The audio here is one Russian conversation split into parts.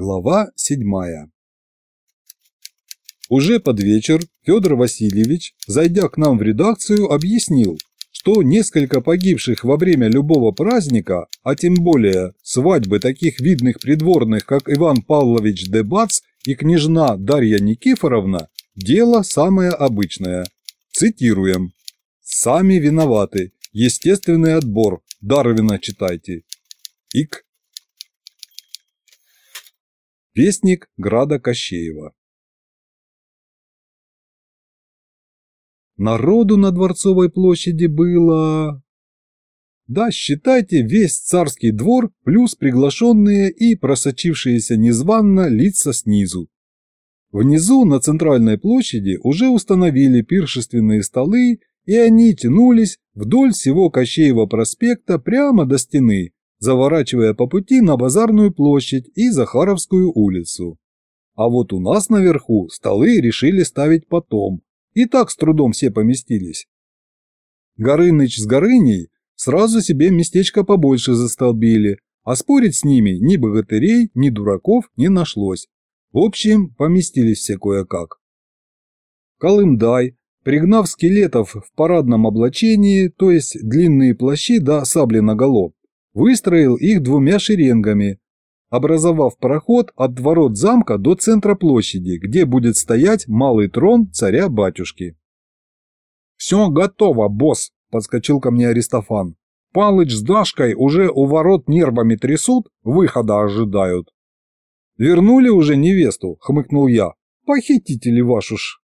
Глава седьмая Уже под вечер Федор Васильевич, зайдя к нам в редакцию, объяснил, что несколько погибших во время любого праздника, а тем более свадьбы таких видных придворных, как Иван Павлович Дебац и княжна Дарья Никифоровна, дело самое обычное. Цитируем. «Сами виноваты. Естественный отбор. Дарвина читайте». Ик. Вестник Града Кощеева. Народу на Дворцовой площади было... Да, считайте, весь царский двор плюс приглашенные и просочившиеся незванно лица снизу. Внизу на центральной площади уже установили пиршественные столы, и они тянулись вдоль всего Кощеева проспекта прямо до стены, заворачивая по пути на Базарную площадь и Захаровскую улицу. А вот у нас наверху столы решили ставить потом, и так с трудом все поместились. Горыныч с Горыней сразу себе местечко побольше застолбили, а спорить с ними ни богатырей, ни дураков не нашлось. В общем, поместились все кое-как. Колымдай, пригнав скелетов в парадном облачении, то есть длинные плащи да сабли наголо, выстроил их двумя шеренгами, образовав проход от ворот замка до центра площади, где будет стоять малый трон царя-батюшки. «Все готово, босс!» – подскочил ко мне Аристофан. «Палыч с Дашкой уже у ворот нервами трясут, выхода ожидают». «Вернули уже невесту?» – хмыкнул я. «Похитители вашу ж!»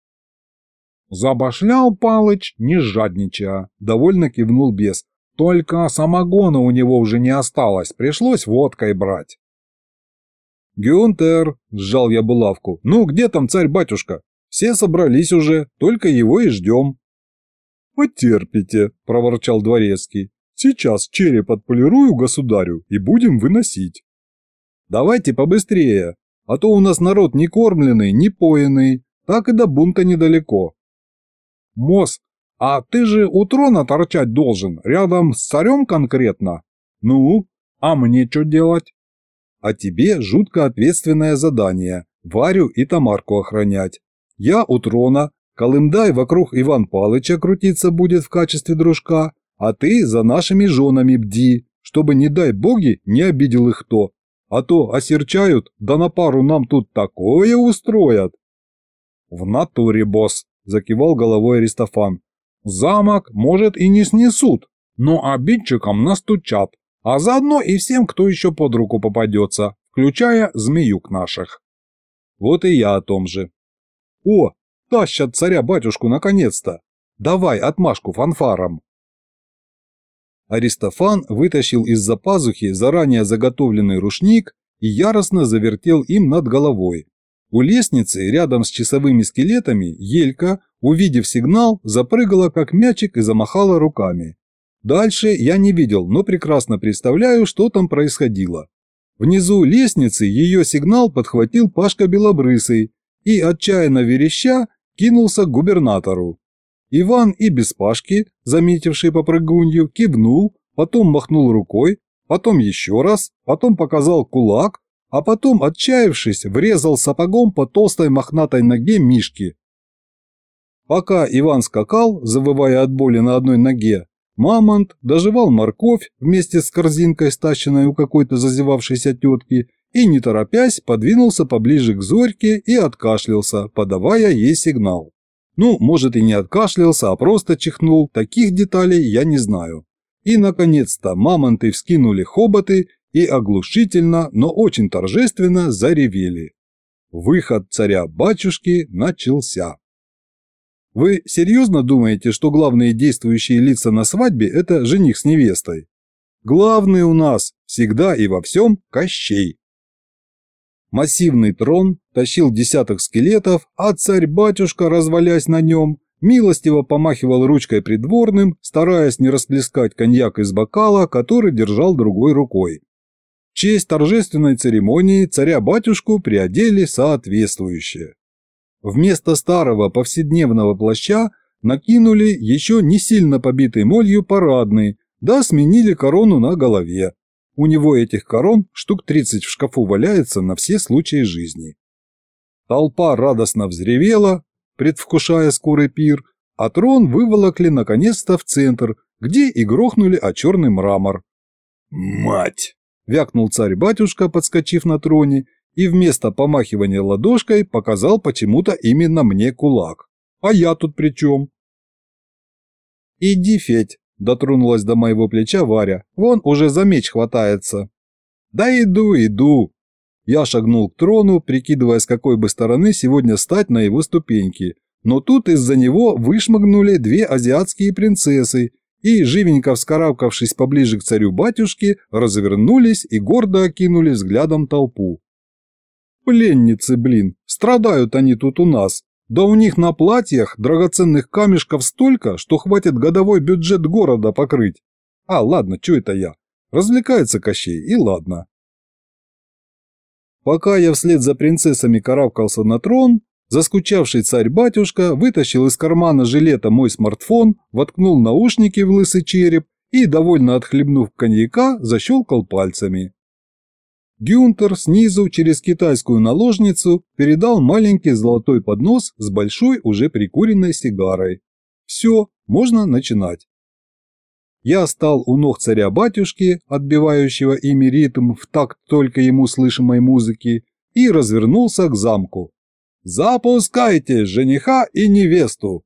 «Забашлял Палыч, не жадничая», – довольно кивнул бес. «Только самогона у него уже не осталось, пришлось водкой брать». «Гюнтер!» – сжал я булавку. «Ну, где там царь-батюшка? Все собрались уже, только его и ждем». «Потерпите», – проворчал дворецкий. «Сейчас череп отполирую государю и будем выносить». «Давайте побыстрее, а то у нас народ не кормленный, не поенный, так и до бунта недалеко». «Мос, а ты же у трона торчать должен, рядом с царем конкретно?» «Ну, а мне что делать?» а тебе жутко ответственное задание – Варю и Тамарку охранять. Я у трона, Колымдай вокруг Иван Палыча крутиться будет в качестве дружка, а ты за нашими женами бди, чтобы, не дай боги, не обидел их кто. А то осерчают, да на пару нам тут такое устроят. В натуре, босс, закивал головой Аристофан. Замок, может, и не снесут, но обидчикам настучат а заодно и всем, кто еще под руку попадется, включая змеюк наших. Вот и я о том же. О, тащат царя-батюшку наконец-то. Давай отмашку фанфарам. Аристофан вытащил из-за пазухи заранее заготовленный рушник и яростно завертел им над головой. У лестницы, рядом с часовыми скелетами, Елька, увидев сигнал, запрыгала как мячик и замахала руками. Дальше я не видел, но прекрасно представляю, что там происходило. Внизу лестницы ее сигнал подхватил Пашка Белобрысый и, отчаянно вереща, кинулся к губернатору. Иван и без Пашки, заметивший попрыгунью, кивнул, потом махнул рукой, потом еще раз, потом показал кулак, а потом, отчаявшись, врезал сапогом по толстой мохнатой ноге Мишки. Пока Иван скакал, завывая от боли на одной ноге, Мамонт доживал морковь вместе с корзинкой, стащенной у какой-то зазевавшейся тетки, и, не торопясь, подвинулся поближе к Зорьке и откашлялся, подавая ей сигнал. Ну, может и не откашлялся, а просто чихнул, таких деталей я не знаю. И, наконец-то, мамонты вскинули хоботы и оглушительно, но очень торжественно заревели. Выход царя-батюшки начался. Вы серьезно думаете, что главные действующие лица на свадьбе – это жених с невестой? Главный у нас всегда и во всем Кощей. Массивный трон тащил десяток скелетов, а царь-батюшка, развалясь на нем, милостиво помахивал ручкой придворным, стараясь не расплескать коньяк из бокала, который держал другой рукой. В честь торжественной церемонии царя-батюшку приодели соответствующее. Вместо старого повседневного плаща накинули еще не сильно побитый молью парадный, да сменили корону на голове. У него этих корон штук 30 в шкафу валяется на все случаи жизни. Толпа радостно взревела, предвкушая скорый пир, а трон выволокли наконец-то в центр, где и грохнули о черный мрамор. «Мать!» – вякнул царь-батюшка, подскочив на троне, и вместо помахивания ладошкой показал почему-то именно мне кулак. А я тут при чем? «Иди, Федь», – дотронулась до моего плеча Варя, – «вон уже за меч хватается». «Да иду, иду». Я шагнул к трону, прикидывая, с какой бы стороны сегодня стать на его ступеньки, но тут из-за него вышмыгнули две азиатские принцессы и, живенько вскарабкавшись поближе к царю-батюшке, развернулись и гордо окинули взглядом толпу. Пленницы, блин, страдают они тут у нас. Да у них на платьях драгоценных камешков столько, что хватит годовой бюджет города покрыть. А, ладно, что это я? Развлекается Кощей, и ладно. Пока я вслед за принцессами карабкался на трон, заскучавший царь-батюшка вытащил из кармана жилета мой смартфон, воткнул наушники в лысый череп и, довольно отхлебнув коньяка, защелкал пальцами. Гюнтер снизу через китайскую наложницу передал маленький золотой поднос с большой уже прикуренной сигарой. Все, можно начинать. Я стал у ног царя-батюшки, отбивающего ими ритм в такт только ему слышимой музыки, и развернулся к замку. «Запускайте жениха и невесту!»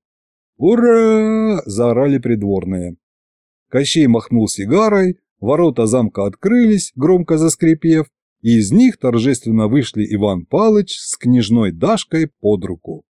«Ура!» – заорали придворные. Кощей махнул сигарой, ворота замка открылись, громко заскрипев, и из них торжественно вышли Иван Палыч с княжной Дашкой под руку.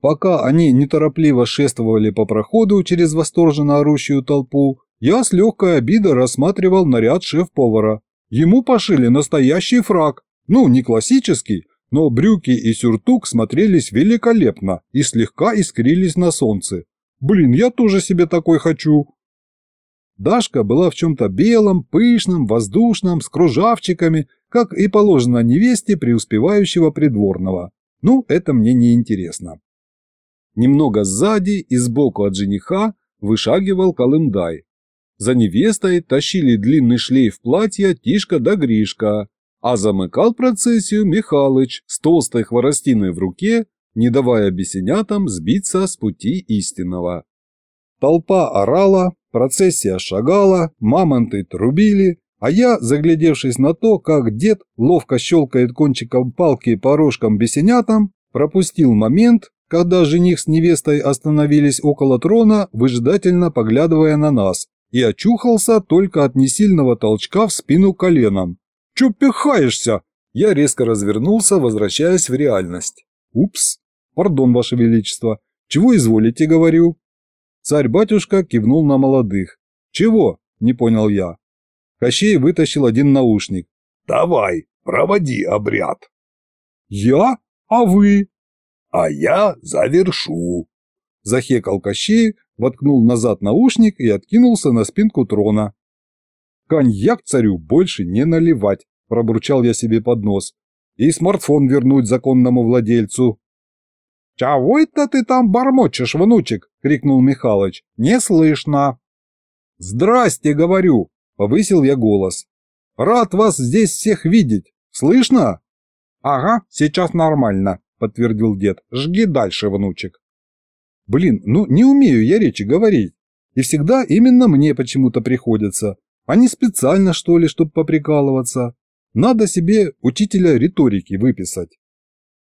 Пока они неторопливо шествовали по проходу через восторженно орущую толпу, я с легкой обидой рассматривал наряд шеф-повара. Ему пошили настоящий фраг, ну, не классический, но брюки и сюртук смотрелись великолепно и слегка искрились на солнце. Блин, я тоже себе такой хочу. Дашка была в чем-то белом, пышном, воздушном, с кружавчиками, как и положено невесте преуспевающего придворного. Ну, это мне не интересно. Немного сзади и сбоку от жениха вышагивал Колымдай. За невестой тащили длинный шлейф платья Тишка да Гришка, а замыкал процессию Михалыч с толстой хворостиной в руке, не давая бесенятам сбиться с пути истинного. Толпа орала, Процессия шагала, мамонты трубили, а я, заглядевшись на то, как дед ловко щелкает кончиком палки по рожкам бесенятам, пропустил момент, когда жених с невестой остановились около трона, выжидательно поглядывая на нас, и очухался только от несильного толчка в спину коленом. «Чё пихаешься?» Я резко развернулся, возвращаясь в реальность. «Упс! Пардон, Ваше Величество. Чего изволите, говорю?» Царь-батюшка кивнул на молодых. «Чего?» – не понял я. Кощей вытащил один наушник. «Давай, проводи обряд». «Я? А вы?» «А я завершу». Захекал Кощей, воткнул назад наушник и откинулся на спинку трона. «Коньяк царю больше не наливать», – пробурчал я себе под нос. «И смартфон вернуть законному владельцу». «Чего это ты там бормочешь, внучек?» — крикнул Михалыч. «Не слышно». «Здрасте, говорю!» — повысил я голос. «Рад вас здесь всех видеть. Слышно?» «Ага, сейчас нормально», — подтвердил дед. «Жги дальше, внучек». «Блин, ну не умею я речи говорить. И всегда именно мне почему-то приходится. А не специально, что ли, чтобы поприкалываться. Надо себе учителя риторики выписать».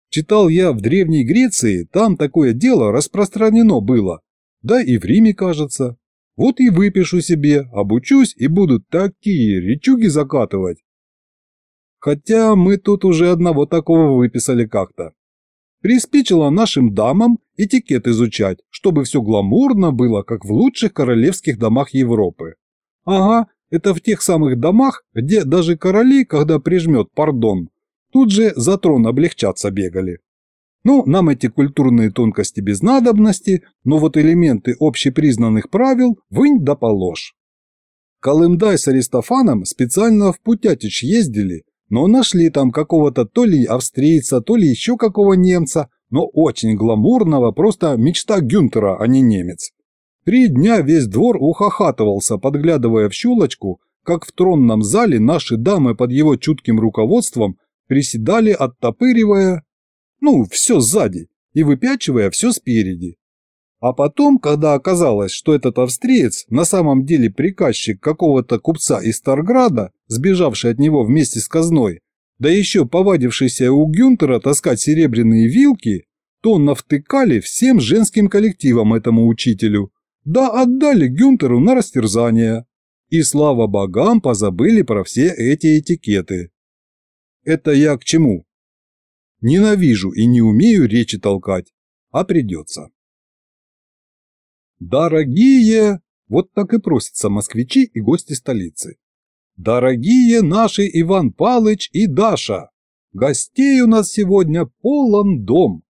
Читал я в Древней Греции, там такое дело распространено было. Да и в Риме, кажется. Вот и выпишу себе, обучусь и буду такие речуги закатывать. Хотя мы тут уже одного такого выписали как-то. Приспичило нашим дамам этикет изучать, чтобы все гламурно было, как в лучших королевских домах Европы. Ага, это в тех самых домах, где даже короли, когда прижмет пардон, Тут же за трон облегчаться бегали. Ну, нам эти культурные тонкости без надобности, но вот элементы общепризнанных правил вынь да положь. Колымдай с Аристофаном специально в Путятич ездили, но нашли там какого-то то ли австрийца, то ли еще какого немца, но очень гламурного, просто мечта Гюнтера, а не немец. Три дня весь двор ухахатывался, подглядывая в щелочку, как в тронном зале наши дамы под его чутким руководством приседали, оттопыривая, ну, все сзади и выпячивая все спереди. А потом, когда оказалось, что этот австриец на самом деле приказчик какого-то купца из Старграда, сбежавший от него вместе с казной, да еще повадившийся у Гюнтера таскать серебряные вилки, то навтыкали всем женским коллективам этому учителю, да отдали Гюнтеру на растерзание. И слава богам позабыли про все эти этикеты. Это я к чему? Ненавижу и не умею речи толкать, а придется. Дорогие, вот так и просятся москвичи и гости столицы. Дорогие наши Иван Палыч и Даша, гостей у нас сегодня полон дом.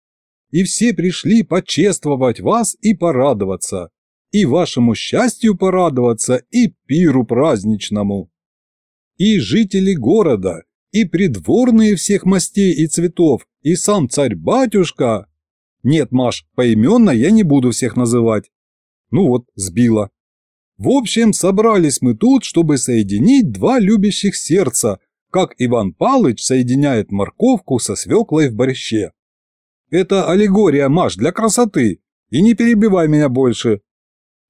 И все пришли почествовать вас и порадоваться, и вашему счастью порадоваться, и пиру праздничному. И жители города, и придворные всех мастей и цветов, и сам царь-батюшка. Нет, Маш, поименно я не буду всех называть. Ну вот, сбила. В общем, собрались мы тут, чтобы соединить два любящих сердца, как Иван Палыч соединяет морковку со свеклой в борще. Это аллегория, Маш, для красоты. И не перебивай меня больше.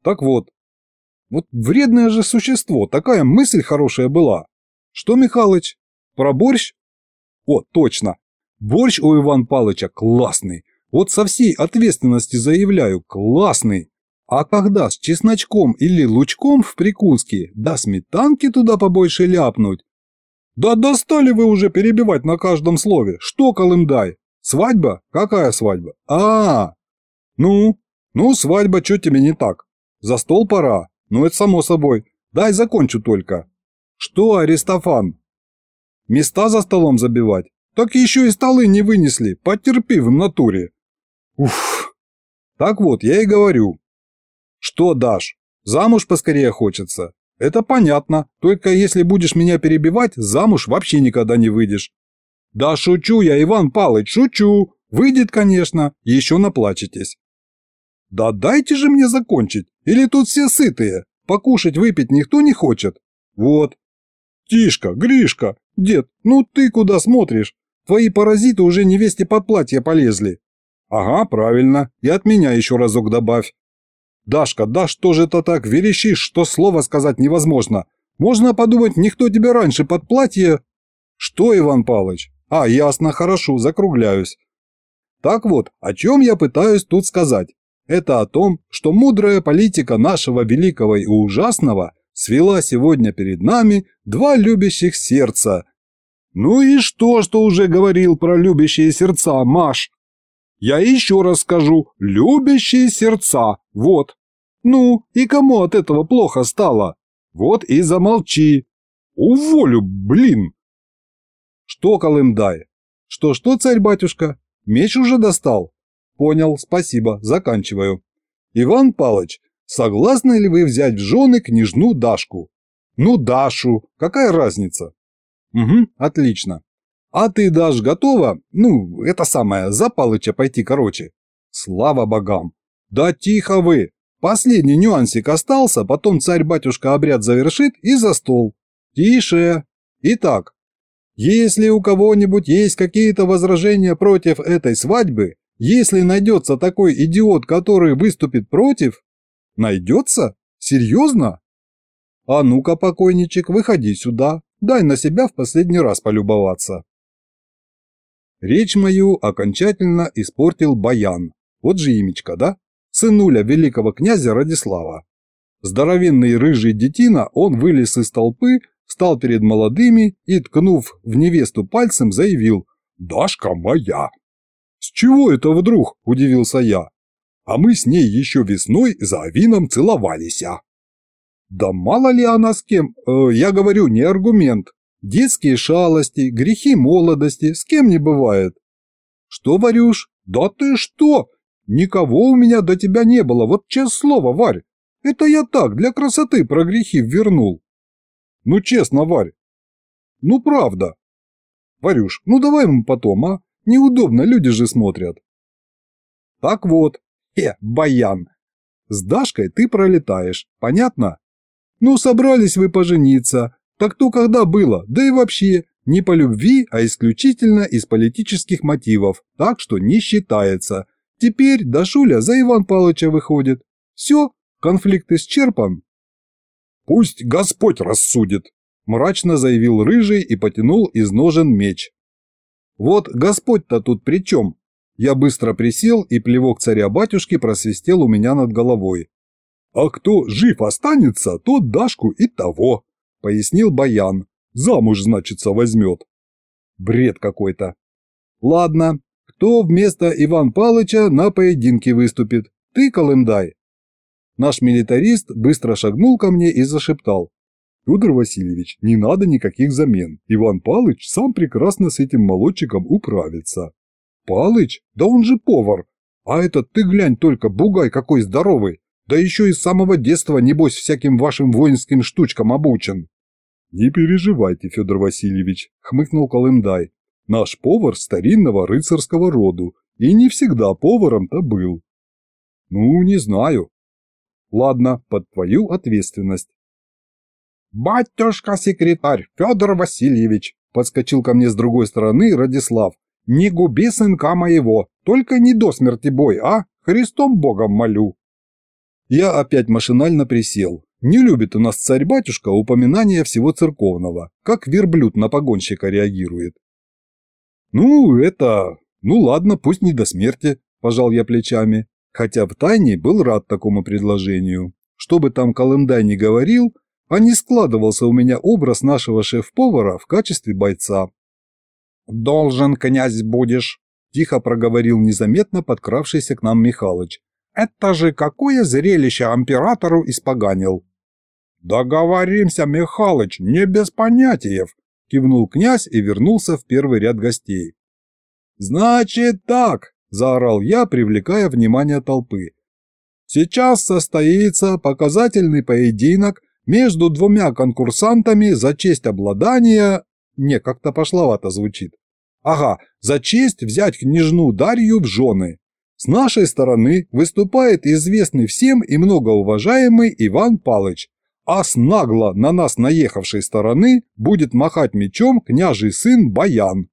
Так вот. Вот вредное же существо, такая мысль хорошая была. Что, Михалыч, про борщ? О, точно. Борщ у Ивана Палыча классный. Вот со всей ответственности заявляю, классный. А когда с чесночком или лучком в прикуске, да сметанки туда побольше ляпнуть. Да достали вы уже перебивать на каждом слове. Что, Колымдай? Свадьба? Какая свадьба? А, -а, -а. Ну? Ну, свадьба, что тебе не так? За стол пора. Ну, это само собой. Дай закончу только. Что, Аристофан? Места за столом забивать? Так еще и столы не вынесли. Потерпи в натуре. Уф. Так вот, я и говорю. Что, Даш, замуж поскорее хочется? Это понятно. Только если будешь меня перебивать, замуж вообще никогда не выйдешь. Да шучу я, Иван Палыч, шучу. Выйдет, конечно, еще наплачетесь. Да дайте же мне закончить, или тут все сытые. Покушать, выпить никто не хочет. Вот. Тишка, Гришка, дед, ну ты куда смотришь? Твои паразиты уже невесте под платье полезли. Ага, правильно, и от меня еще разок добавь. Дашка, да что же это так верещишь, что слова сказать невозможно? Можно подумать, никто тебе раньше под платье... Что, Иван Павлович? А, ясно, хорошо, закругляюсь. Так вот, о чем я пытаюсь тут сказать? Это о том, что мудрая политика нашего великого и ужасного свела сегодня перед нами два любящих сердца. Ну и что, что уже говорил про любящие сердца, Маш? Я еще раз скажу, любящие сердца, вот. Ну, и кому от этого плохо стало? Вот и замолчи. Уволю, блин. Что, Колымдай? Что-что, царь-батюшка? Меч уже достал? Понял, спасибо, заканчиваю. Иван Палыч, согласны ли вы взять в жены княжну Дашку? Ну, Дашу, какая разница? Угу, отлично. А ты, Даш, готова? Ну, это самое, за Палыча пойти короче. Слава богам. Да тихо вы. Последний нюансик остался, потом царь-батюшка обряд завершит и за стол. Тише. Итак, если у кого-нибудь есть какие-то возражения против этой свадьбы, если найдется такой идиот, который выступит против... Найдется? Серьезно? А ну-ка, покойничек, выходи сюда, дай на себя в последний раз полюбоваться. Речь мою окончательно испортил Баян. Вот же имечко, да? Сынуля великого князя Радислава. Здоровенный рыжий детина, он вылез из толпы, встал перед молодыми и, ткнув в невесту пальцем, заявил «Дашка моя!». «С чего это вдруг?» – удивился я. «А мы с ней еще весной за авином целовались». «Да мало ли она с кем? Э, я говорю, не аргумент. Детские шалости, грехи молодости, с кем не бывает». «Что, Варюш? Да ты что? Никого у меня до тебя не было, вот честное слово, Варь. Это я так, для красоты про грехи вернул. Ну честно, Варь. Ну правда. Варюш, ну давай мы потом, а? Неудобно, люди же смотрят. Так вот, э, баян. С Дашкой ты пролетаешь, понятно? Ну, собрались вы пожениться, Так то когда было, да и вообще, не по любви, а исключительно из политических мотивов, так что не считается. Теперь Дашуля за Иван Павловича выходит. Все, конфликт исчерпан. Пусть Господь рассудит, мрачно заявил Рыжий и потянул из ножен меч. Вот Господь-то тут при чем? Я быстро присел, и плевок царя-батюшки просвистел у меня над головой. «А кто жив останется, тот Дашку и того», — пояснил Баян. «Замуж, значится, возьмет». Бред какой-то. Ладно, кто вместо Иван Палыча на поединке выступит? Ты, Колымдай? Наш милитарист быстро шагнул ко мне и зашептал. Федор Васильевич, не надо никаких замен. Иван Палыч сам прекрасно с этим молодчиком управится. Палыч? Да он же повар. А этот ты глянь только, бугай какой здоровый. Да еще и с самого детства, небось, всяким вашим воинским штучкам обучен. Не переживайте, Федор Васильевич, хмыкнул Колымдай. Наш повар старинного рыцарского роду, и не всегда поваром-то был. Ну, не знаю. Ладно, под твою ответственность. «Батюшка-секретарь Федор Васильевич!» – подскочил ко мне с другой стороны Радислав. «Не губи сынка моего, только не до смерти бой, а? Христом Богом молю!» Я опять машинально присел. Не любит у нас царь-батюшка упоминания всего церковного, как верблюд на погонщика реагирует. «Ну, это... Ну ладно, пусть не до смерти», – пожал я плечами, хотя втайне был рад такому предложению. Что бы там Колымдай не говорил, а не складывался у меня образ нашего шеф-повара в качестве бойца. «Должен, князь, будешь», – тихо проговорил незаметно подкравшийся к нам Михалыч. Это же какое зрелище императору испоганил!» «Договоримся, Михалыч, не без понятиев!» – кивнул князь и вернулся в первый ряд гостей. «Значит так!» – заорал я, привлекая внимание толпы. «Сейчас состоится показательный поединок между двумя конкурсантами за честь обладания...» Не, как-то пошловато звучит. «Ага, за честь взять княжну Дарью в жены. С нашей стороны выступает известный всем и многоуважаемый Иван Палыч, а с нагло на нас наехавшей стороны будет махать мечом княжий сын Баян.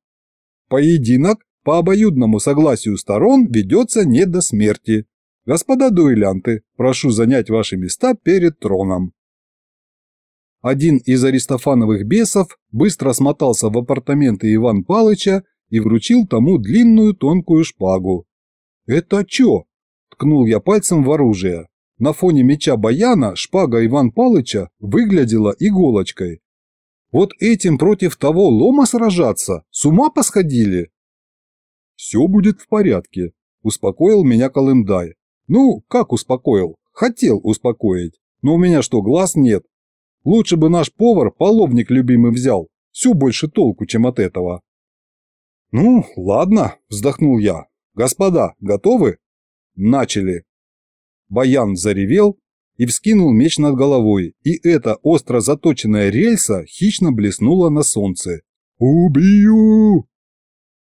Поединок по обоюдному согласию сторон ведется не до смерти. Господа дуэлянты, прошу занять ваши места перед троном. Один из аристофановых бесов быстро смотался в апартаменты Иван Палыча и вручил тому длинную тонкую шпагу, «Это чё?» – ткнул я пальцем в оружие. На фоне меча Баяна шпага Иван Палыча выглядела иголочкой. «Вот этим против того лома сражаться? С ума посходили?» «Все будет в порядке», – успокоил меня Колымдай. «Ну, как успокоил? Хотел успокоить. Но у меня что, глаз нет? Лучше бы наш повар половник любимый взял. Все больше толку, чем от этого». «Ну, ладно», – вздохнул я. «Господа, готовы?» «Начали!» Баян заревел и вскинул меч над головой, и эта остро заточенная рельса хищно блеснула на солнце. «Убью!»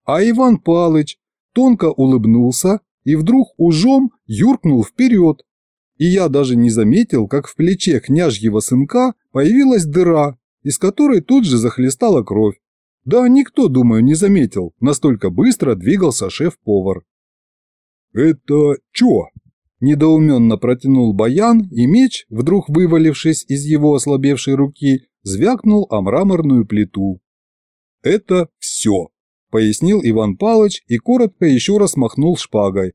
А Иван Палыч тонко улыбнулся и вдруг ужом юркнул вперед. И я даже не заметил, как в плече княжьего сынка появилась дыра, из которой тут же захлестала кровь. Да никто, думаю, не заметил, настолько быстро двигался шеф-повар. «Это чё?» – недоуменно протянул Баян, и меч, вдруг вывалившись из его ослабевшей руки, звякнул о мраморную плиту. «Это все», – пояснил Иван Палыч и коротко еще раз махнул шпагой.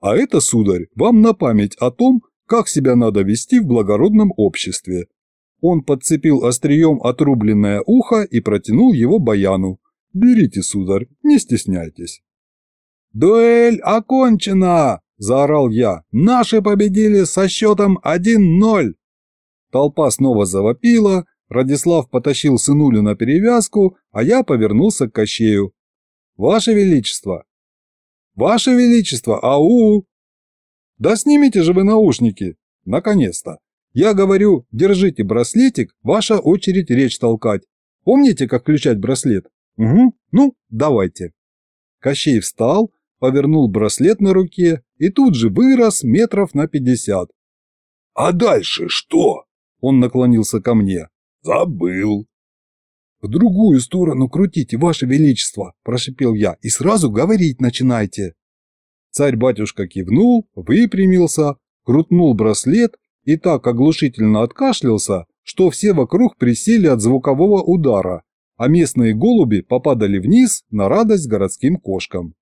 «А это, сударь, вам на память о том, как себя надо вести в благородном обществе. Он подцепил острием отрубленное ухо и протянул его Баяну. «Берите, сударь, не стесняйтесь». «Дуэль окончена!» – заорал я. «Наши победили со счетом 1-0!» Толпа снова завопила, Радислав потащил сынулю на перевязку, а я повернулся к Кощею. «Ваше Величество!» «Ваше Величество! Ау!» «Да снимите же вы наушники!» «Наконец-то!» Я говорю, держите браслетик, ваша очередь речь толкать. Помните, как включать браслет? Угу, ну, давайте. Кощей встал, повернул браслет на руке и тут же вырос метров на пятьдесят. «А дальше что?» Он наклонился ко мне. «Забыл. «В другую сторону крутите, Ваше Величество!» – прошипел я. «И сразу говорить начинайте!» Царь-батюшка кивнул, выпрямился, крутнул браслет и так оглушительно откашлялся, что все вокруг присели от звукового удара, а местные голуби попадали вниз на радость городским кошкам.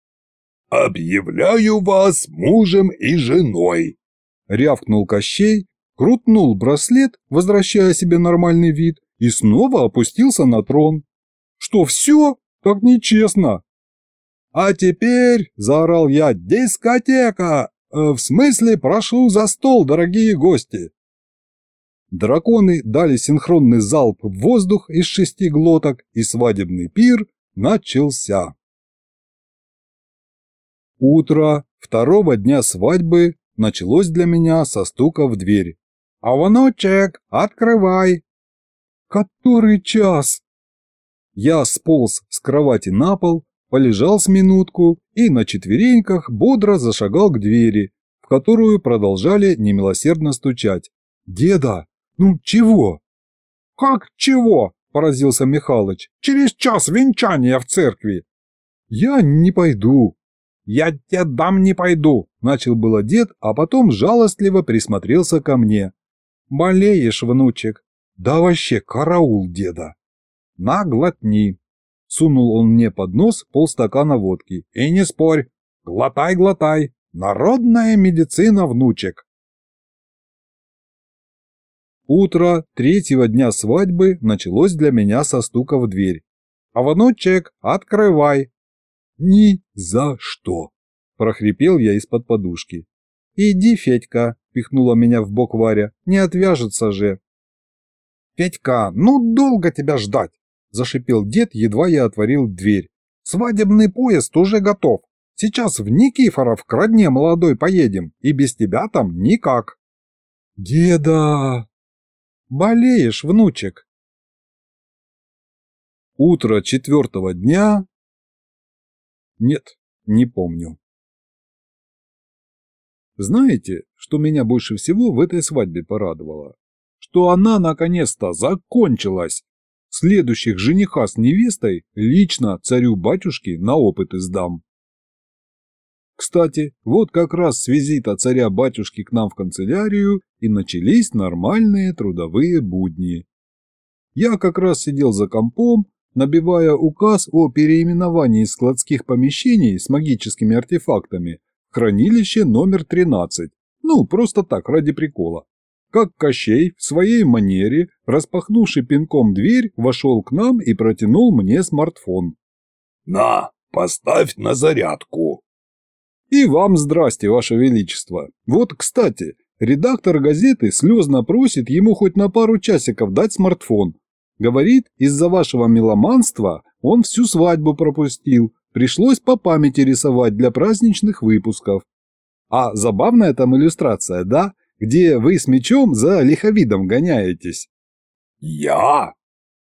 «Объявляю вас мужем и женой!» – рявкнул Кощей, крутнул браслет, возвращая себе нормальный вид, и снова опустился на трон. «Что, все? Так нечестно!» «А теперь», – заорал я, – «дискотека! Э, в смысле, прошу за стол, дорогие гости!» Драконы дали синхронный залп в воздух из шести глоток, и свадебный пир начался. Утро второго дня свадьбы началось для меня со стука в дверь. «Аваночек, открывай!» «Который час?» Я сполз с кровати на пол, полежал с минутку и на четвереньках бодро зашагал к двери, в которую продолжали немилосердно стучать. «Деда, ну чего?» «Как чего?» – поразился Михалыч. «Через час венчания в церкви». «Я не пойду», «Я тебе дам не пойду», – начал было дед, а потом жалостливо присмотрелся ко мне. «Болеешь, внучек?» «Да вообще караул деда!» «Наглотни!» Сунул он мне под нос полстакана водки. «И не спорь! Глотай, глотай! Народная медицина, внучек!» Утро третьего дня свадьбы началось для меня со стука в дверь. «А внучек, открывай!» «Ни за что!» – прохрипел я из-под подушки. «Иди, Федька!» – пихнула меня в бок Варя. «Не отвяжется же!» «Федька, ну долго тебя ждать!» – зашипел дед, едва я отворил дверь. «Свадебный поезд уже готов. Сейчас в Никифоров к родне молодой поедем, и без тебя там никак». «Деда!» «Болеешь, внучек?» Утро четвертого дня нет, не помню. Знаете, что меня больше всего в этой свадьбе порадовало? Что она наконец-то закончилась. Следующих жениха с невестой лично царю-батюшке на опыты сдам. Кстати, вот как раз с визита царя-батюшки к нам в канцелярию и начались нормальные трудовые будни. Я как раз сидел за компом набивая указ о переименовании складских помещений с магическими артефактами в хранилище номер 13. Ну, просто так, ради прикола. Как Кощей в своей манере, распахнувший пинком дверь, вошел к нам и протянул мне смартфон. «На, поставь на зарядку». «И вам здрасте, Ваше Величество. Вот, кстати, редактор газеты слезно просит ему хоть на пару часиков дать смартфон, Говорит, из-за вашего меломанства он всю свадьбу пропустил, пришлось по памяти рисовать для праздничных выпусков. А забавная там иллюстрация, да? Где вы с мечом за лиховидом гоняетесь. Я?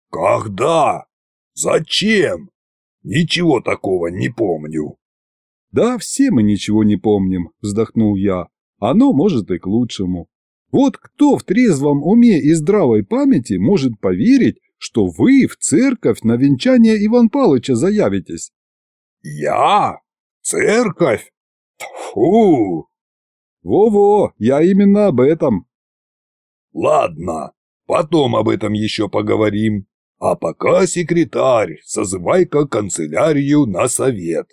Когда? Зачем? Ничего такого не помню. Да, все мы ничего не помним, вздохнул я. Оно может и к лучшему. Вот кто в трезвом уме и здравой памяти может поверить, что вы в церковь на венчание Иван Палыча заявитесь? Я? Церковь? Фу! Во-во, я именно об этом. Ладно, потом об этом еще поговорим. А пока, секретарь, созывай-ка канцелярию на совет.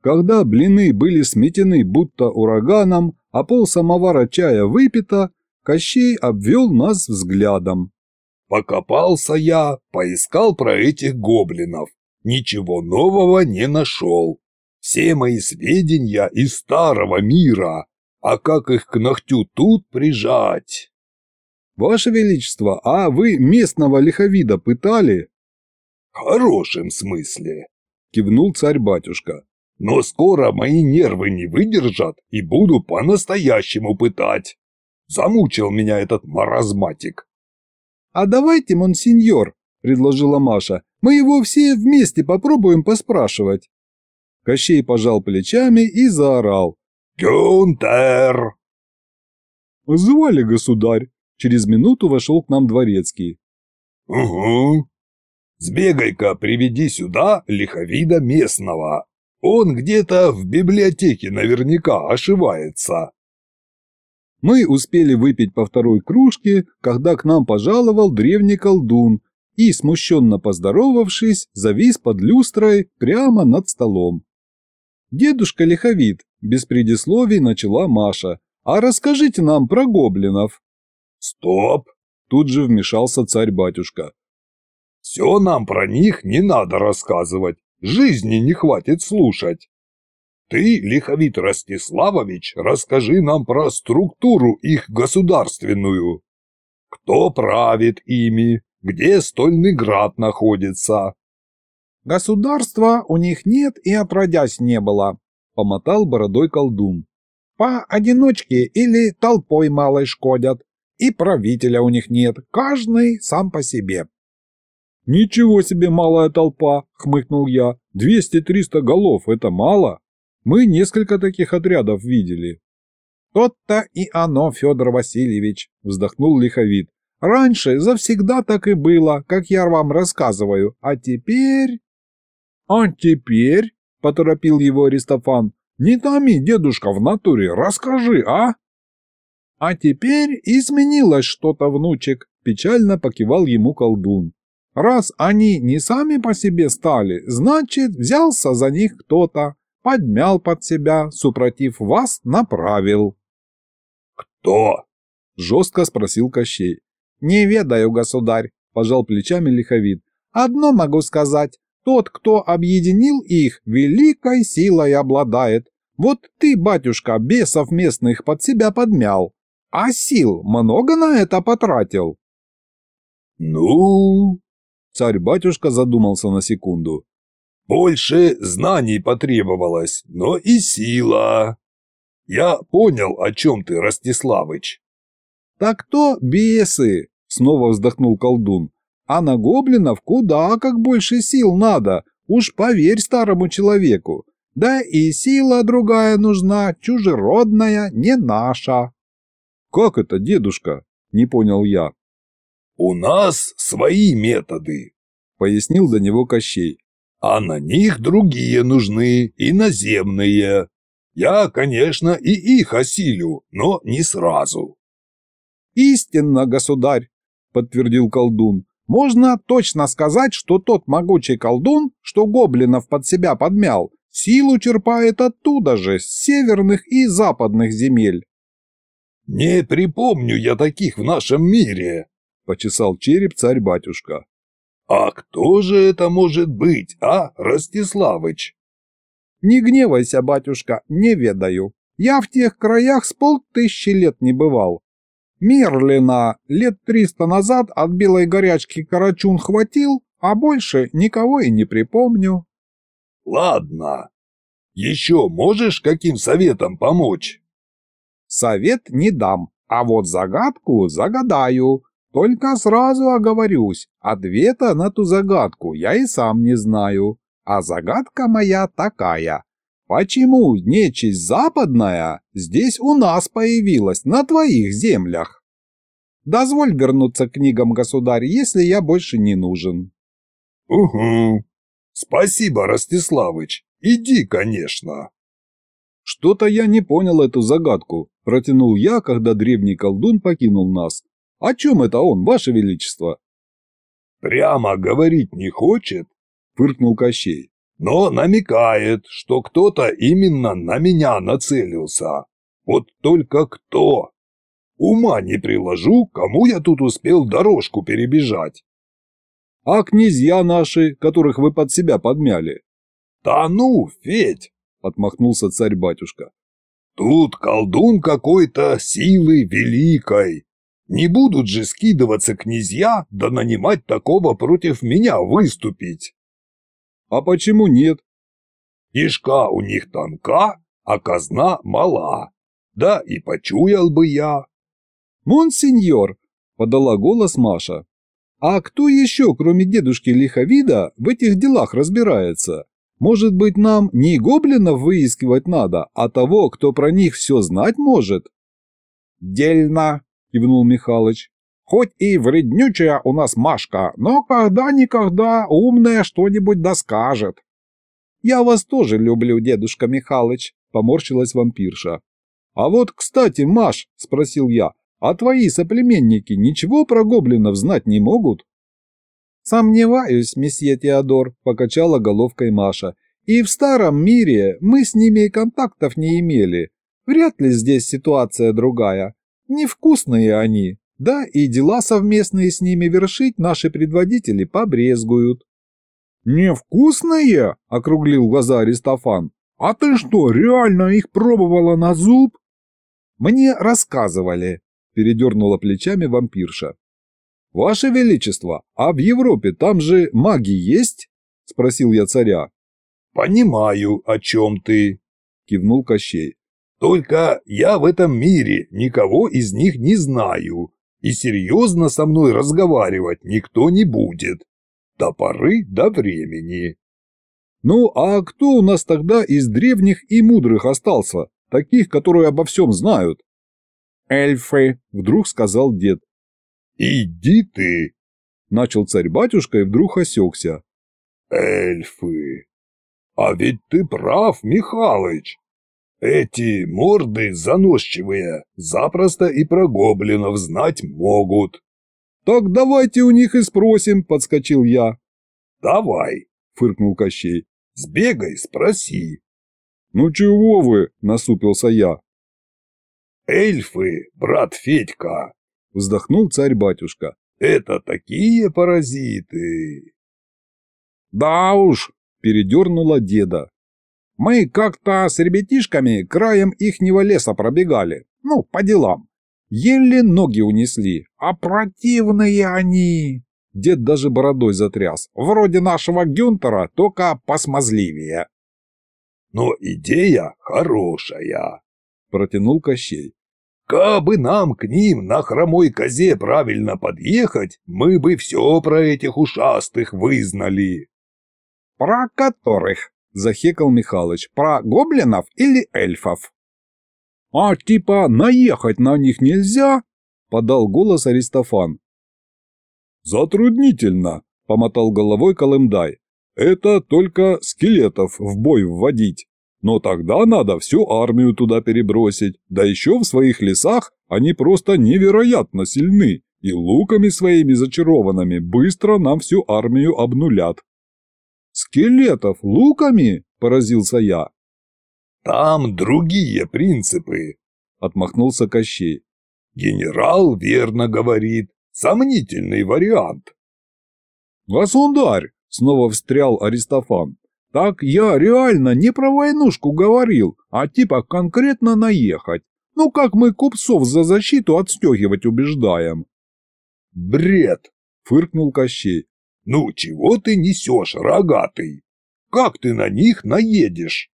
Когда блины были сметены будто ураганом, а пол самовара чая выпито, Кощей обвел нас взглядом. Покопался я, поискал про этих гоблинов. Ничего нового не нашел. Все мои сведения из старого мира. А как их к ногтю тут прижать? Ваше Величество, а вы местного лиховида пытали? В хорошем смысле, кивнул царь-батюшка. Но скоро мои нервы не выдержат и буду по-настоящему пытать. Замучил меня этот маразматик. «А давайте, монсеньор», – предложила Маша, – «мы его все вместе попробуем поспрашивать». Кощей пожал плечами и заорал. «Гюнтер!» «Звали, государь!» Через минуту вошел к нам дворецкий. «Угу. Сбегай-ка, приведи сюда лиховида местного. Он где-то в библиотеке наверняка ошивается. Мы успели выпить по второй кружке, когда к нам пожаловал древний колдун и, смущенно поздоровавшись, завис под люстрой прямо над столом. «Дедушка Лиховид», – без предисловий начала Маша, – «а расскажите нам про гоблинов». «Стоп!» – тут же вмешался царь-батюшка. «Все нам про них не надо рассказывать, жизни не хватит слушать. Ты, Лиховит Ростиславович, расскажи нам про структуру их государственную. Кто правит ими, где стольный град находится? Государства у них нет и отродясь не было, помотал бородой колдун. Поодиночке или толпой малой шкодят. И правителя у них нет, каждый сам по себе. «Ничего себе малая толпа!» – хмыкнул я. «Двести-триста голов – это мало?» Мы несколько таких отрядов видели. Тот-то и оно, Федор Васильевич, вздохнул лиховид. Раньше завсегда так и было, как я вам рассказываю, а теперь... А теперь, поторопил его Аристофан, не томи, дедушка, в натуре, расскажи, а? А теперь изменилось что-то, внучек, печально покивал ему колдун. Раз они не сами по себе стали, значит, взялся за них кто-то, подмял под себя, супротив вас направил. «Кто?» – жестко спросил Кощей. «Не ведаю, государь», – пожал плечами лиховид. «Одно могу сказать. Тот, кто объединил их, великой силой обладает. Вот ты, батюшка, бесов местных под себя подмял. А сил много на это потратил?» «Ну...» Царь-батюшка задумался на секунду. Больше знаний потребовалось, но и сила. Я понял, о чем ты, Ростиславыч. Так то бесы, снова вздохнул колдун. А на гоблинов куда как больше сил надо, уж поверь старому человеку. Да и сила другая нужна, чужеродная, не наша. Как это, дедушка? Не понял я. У нас свои методы, пояснил за него Кощей а на них другие нужны, иноземные. Я, конечно, и их осилю, но не сразу». «Истинно, государь», — подтвердил колдун. «Можно точно сказать, что тот могучий колдун, что гоблинов под себя подмял, силу черпает оттуда же, с северных и западных земель». «Не припомню я таких в нашем мире», — почесал череп царь-батюшка. «А кто же это может быть, а, Ростиславыч?» «Не гневайся, батюшка, не ведаю. Я в тех краях с полтысячи лет не бывал. Мерлина лет триста назад от белой горячки Карачун хватил, а больше никого и не припомню». «Ладно. Еще можешь каким советом помочь?» «Совет не дам, а вот загадку загадаю. Только сразу оговорюсь, ответа на ту загадку я и сам не знаю. А загадка моя такая. Почему нечисть западная здесь у нас появилась, на твоих землях? Дозволь вернуться к книгам, государь, если я больше не нужен. Угу. Спасибо, Ростиславыч. Иди, конечно. Что-то я не понял эту загадку, протянул я, когда древний колдун покинул нас, о чем это он, ваше величество? Прямо говорить не хочет, фыркнул Кощей. Но намекает, что кто-то именно на меня нацелился. Вот только кто? Ума не приложу, кому я тут успел дорожку перебежать. А князья наши, которых вы под себя подмяли? Да ну, Федь, отмахнулся царь-батюшка. Тут колдун какой-то силы великой. Не будут же скидываться князья, да нанимать такого против меня выступить. А почему нет? Кишка у них тонка, а казна мала. Да и почуял бы я. Монсеньор, подала голос Маша. А кто еще, кроме дедушки Лиховида, в этих делах разбирается? Может быть, нам не гоблинов выискивать надо, а того, кто про них все знать может? Дельно, – кивнул Михалыч. Хоть и вреднючая у нас Машка, но когда-никогда умная что-нибудь доскажет. Я вас тоже люблю, дедушка Михалыч, поморщилась вампирша. А вот, кстати, Маш, спросил я, а твои соплеменники ничего про гоблинов знать не могут? Сомневаюсь, месье Теодор, покачала головкой Маша. И в старом мире мы с ними контактов не имели. Вряд ли здесь ситуация другая. Невкусные они, да, и дела совместные с ними вершить наши предводители побрезгуют. «Невкусные?» – округлил глаза Аристофан. «А ты что, реально их пробовала на зуб?» «Мне рассказывали», – передернула плечами вампирша. «Ваше Величество, а в Европе там же маги есть?» – спросил я царя. «Понимаю, о чем ты», – кивнул Кощей. «Только я в этом мире никого из них не знаю, и серьезно со мной разговаривать никто не будет. До поры до времени. Ну, а кто у нас тогда из древних и мудрых остался, таких, которые обо всем знают? Эльфы, вдруг сказал дед. Иди ты, начал царь-батюшка и вдруг осекся. Эльфы. А ведь ты прав, Михалыч. Эти морды заносчивые запросто и про гоблинов знать могут. Так давайте у них и спросим, подскочил я. Давай, фыркнул Кощей. Сбегай, спроси. Ну чего вы, насупился я. Эльфы, брат Федька, вздохнул царь-батюшка. Это такие паразиты. Да уж, передернула деда. Мы как-то с ребятишками краем ихнего леса пробегали. Ну, по делам. Еле ноги унесли, а противные они. Дед даже бородой затряс. Вроде нашего Гюнтера, только посмазливее. Но идея хорошая, протянул Кощей. Кабы нам к ним на хромой козе правильно подъехать, мы бы все про этих ушастых вызнали. Про которых? – захекал Михалыч. «Про гоблинов или эльфов?» «А типа наехать на них нельзя?» – подал голос Аристофан. «Затруднительно», – помотал головой Колымдай. «Это только скелетов в бой вводить. Но тогда надо всю армию туда перебросить, да еще в своих лесах они просто невероятно сильны, и луками своими зачарованными быстро нам всю армию обнулят. «Скелетов луками?» – поразился я. «Там другие принципы», – отмахнулся Кощей. «Генерал верно говорит. Сомнительный вариант». «Государь!» – снова встрял Аристофан. «Так я реально не про войнушку говорил, а типа конкретно наехать. Ну как мы купцов за защиту отстегивать убеждаем?» «Бред!» – фыркнул Кощей. «Ну, чего ты несешь, рогатый? Как ты на них наедешь?»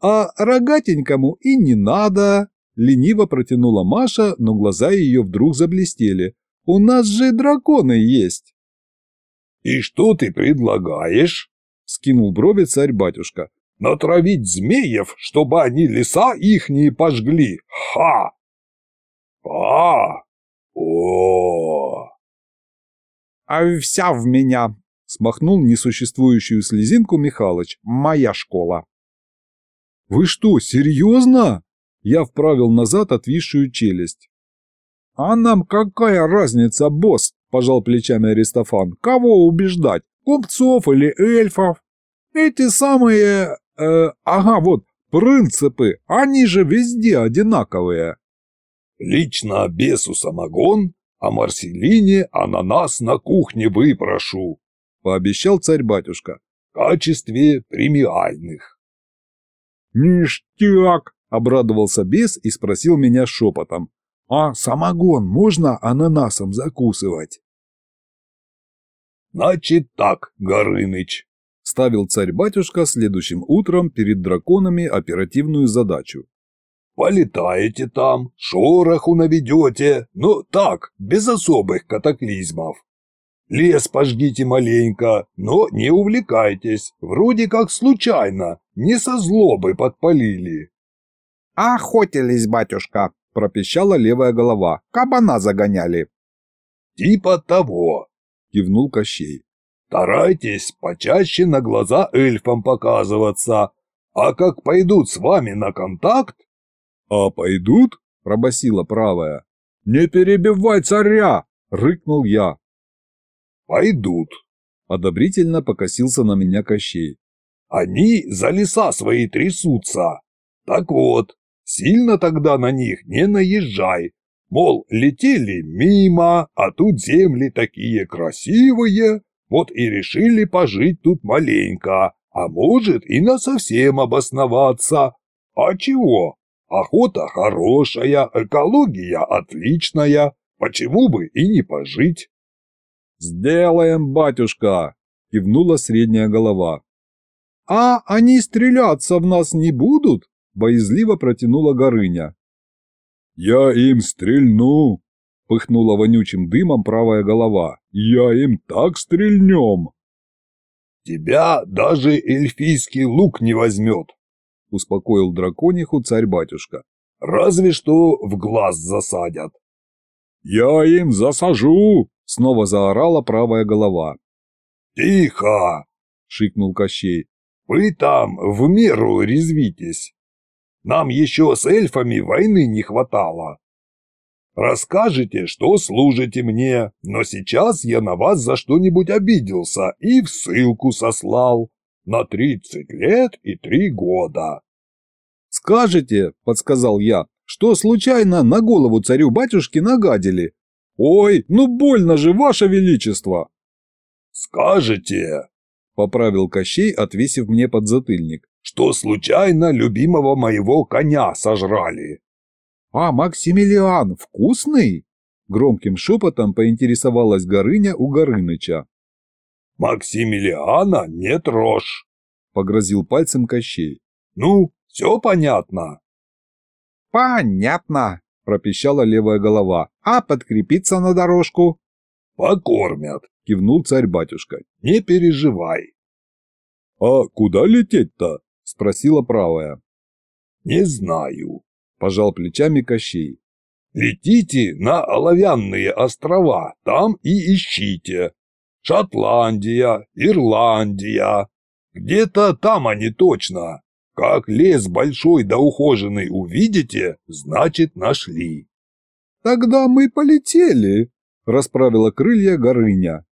«А рогатенькому и не надо!» – лениво протянула Маша, но глаза ее вдруг заблестели. «У нас же драконы есть!» «И что ты предлагаешь?» – скинул брови царь-батюшка. «Натравить змеев, чтобы они леса ихние пожгли! Ха!» «А! О!» А вся в меня!» – смахнул несуществующую слезинку Михалыч. «Моя школа!» «Вы что, серьезно?» Я вправил назад отвисшую челюсть. «А нам какая разница, босс?» – пожал плечами Аристофан. «Кого убеждать? Купцов или эльфов? Эти самые... Э, ага, вот, принципы, они же везде одинаковые». «Лично бесу самогон, а Марселине ананас на кухне выпрошу», – пообещал царь-батюшка, – «в качестве премиальных». «Ништяк!» – обрадовался бес и спросил меня шепотом. «А самогон можно ананасом закусывать?» «Значит так, Горыныч», – ставил царь-батюшка следующим утром перед драконами оперативную задачу. Полетаете там, шороху наведете, но так, без особых катаклизмов. Лес пожгите маленько, но не увлекайтесь, вроде как случайно, не со злобы подпалили. «Охотились, батюшка!» – пропищала левая голова. «Кабана загоняли!» Типа того, кивнул Кощей. Старайтесь почаще на глаза эльфам показываться, а как пойдут с вами на контакт... А пойдут? пробасила правая. Не перебивай царя! рыкнул я. Пойдут. Одобрительно покосился на меня Кощей. Они за леса свои трясутся. Так вот, сильно тогда на них не наезжай. Мол, летели мимо, а тут земли такие красивые, вот и решили пожить тут маленько, а может и насовсем обосноваться. А чего? Охота хорошая, экология отличная, почему бы и не пожить? «Сделаем, батюшка!» – кивнула средняя голова. «А они стреляться в нас не будут?» – боязливо протянула Горыня. «Я им стрельну!» – пыхнула вонючим дымом правая голова. «Я им так стрельнем!» «Тебя даже эльфийский лук не возьмет!» – успокоил дракониху царь-батюшка. «Разве что в глаз засадят!» «Я им засажу!» – снова заорала правая голова. «Тихо!» – шикнул Кощей. Вы там в меру резвитесь. Нам еще с эльфами войны не хватало. Расскажете, что служите мне, но сейчас я на вас за что-нибудь обиделся и в ссылку сослал. На тридцать лет и три года. «Скажете, — подсказал я, — что случайно на голову царю-батюшке нагадили? Ой, ну больно же, ваше величество!» «Скажете, поправил Кощей, отвесив мне подзатыльник. «Что случайно любимого моего коня сожрали?» «А Максимилиан вкусный?» Громким шепотом поинтересовалась Горыня у Горыныча. «Максимилиана не трожь!» – погрозил пальцем Кощей. «Ну, все понятно?» «Понятно!» – пропищала левая голова. «А подкрепиться на дорожку?» «Покормят!» – кивнул царь-батюшка. «Не переживай!» «А куда лететь-то?» – спросила правая. «Не знаю», – пожал плечами Кощей. «Летите на Оловянные острова, там и ищите. Шотландия, Ирландия. Где-то там они точно. Как лес большой да ухоженный увидите, значит нашли». «Тогда мы полетели», – расправила крылья Горыня.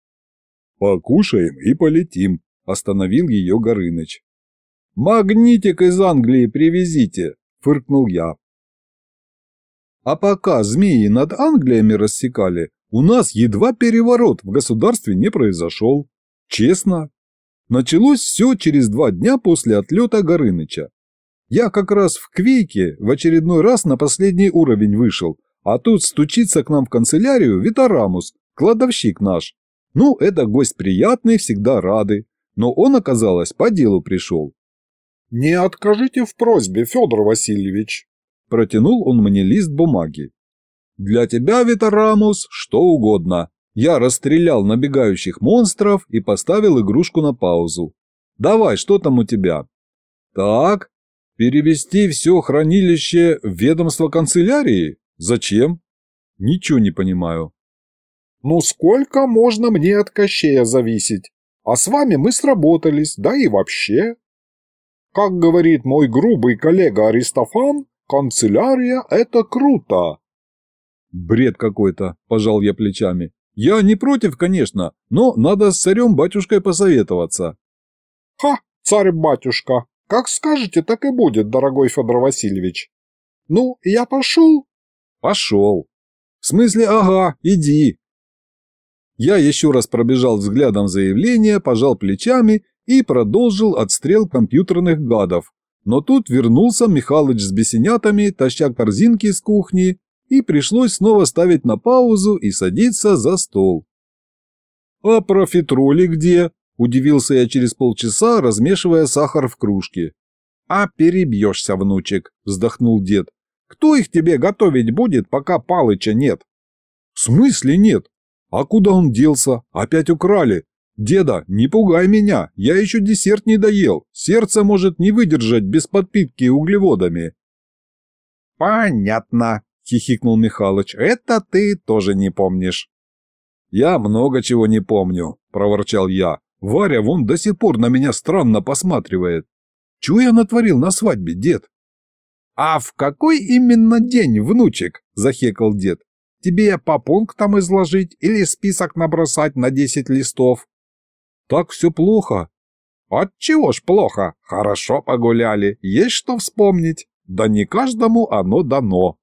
«Покушаем и полетим», – остановил ее Горыныч. «Магнитик из Англии привезите», – фыркнул я. А пока змеи над Англиями рассекали, у нас едва переворот в государстве не произошел. Честно. Началось все через два дня после отлета Горыныча. Я как раз в Квейке в очередной раз на последний уровень вышел, а тут стучится к нам в канцелярию Витарамус, кладовщик наш. Ну, это гость приятный, всегда рады. Но он, оказалось, по делу пришел. «Не откажите в просьбе, Федор Васильевич!» Протянул он мне лист бумаги. «Для тебя, Витарамус, что угодно. Я расстрелял набегающих монстров и поставил игрушку на паузу. Давай, что там у тебя?» «Так, перевести все хранилище в ведомство канцелярии?» Зачем? Ничего не понимаю. Ну сколько можно мне от Кощея зависеть? А с вами мы сработались, да и вообще. Как говорит мой грубый коллега Аристофан, канцелярия – это круто. Бред какой-то, пожал я плечами. Я не против, конечно, но надо с царем-батюшкой посоветоваться. Ха, царь-батюшка, как скажете, так и будет, дорогой Федор Васильевич. Ну, я пошел. Пошел. В смысле, ага, иди. Я еще раз пробежал взглядом заявление, пожал плечами и продолжил отстрел компьютерных гадов. Но тут вернулся Михалыч с бесенятами, таща корзинки с кухни, и пришлось снова ставить на паузу и садиться за стол. «А профитроли где?» – удивился я через полчаса, размешивая сахар в кружке. «А перебьешься, внучек», – вздохнул дед. Кто их тебе готовить будет, пока Палыча нет? В смысле нет? А куда он делся? Опять украли? Деда, не пугай меня, я еще десерт не доел. Сердце может не выдержать без подпитки углеводами. Понятно, хихикнул Михалыч, это ты тоже не помнишь. «Я много чего не помню», – проворчал я. «Варя вон до сих пор на меня странно посматривает. Чего я натворил на свадьбе, дед?» «А в какой именно день, внучек?» – захекал дед. «Тебе по пунктам изложить или список набросать на десять листов?» «Так все плохо». «Отчего ж плохо? Хорошо погуляли, есть что вспомнить. Да не каждому оно дано».